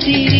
ಚಿರಿ